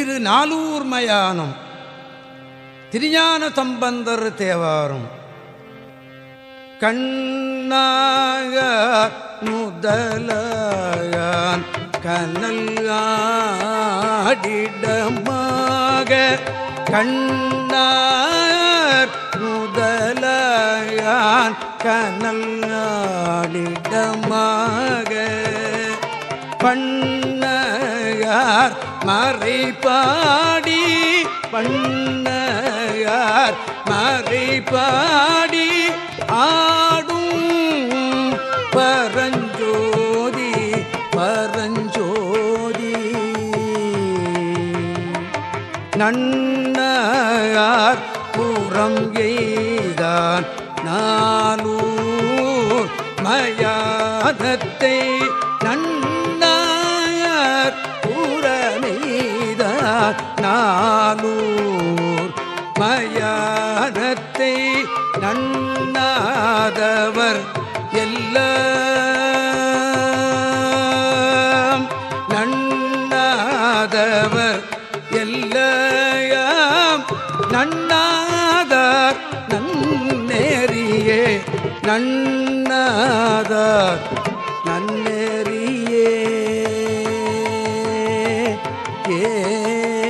திரு நாலூர் மயானம். திருஞான சம்பந்தர் தேவாரும். கண்ணாக முதலான் கனல்லாடிடமாக கண்ணார் முதலான் கனல்லாடிடமாக பண்ணையார் மறைபாடி பண்ணையார். மறைபாடி ஆடும் பரஞ்சோதி பரஞ்சோதி. நன்னார் புறம் எய்தான் நானூர் மயாதத்தை நன் நானூர் மயானத்தை நன்னாதவர் எல்ல நன்னாதவர் எல்லாம். நன்னாதார் நன்னேறியே. நன்னாதார் ver.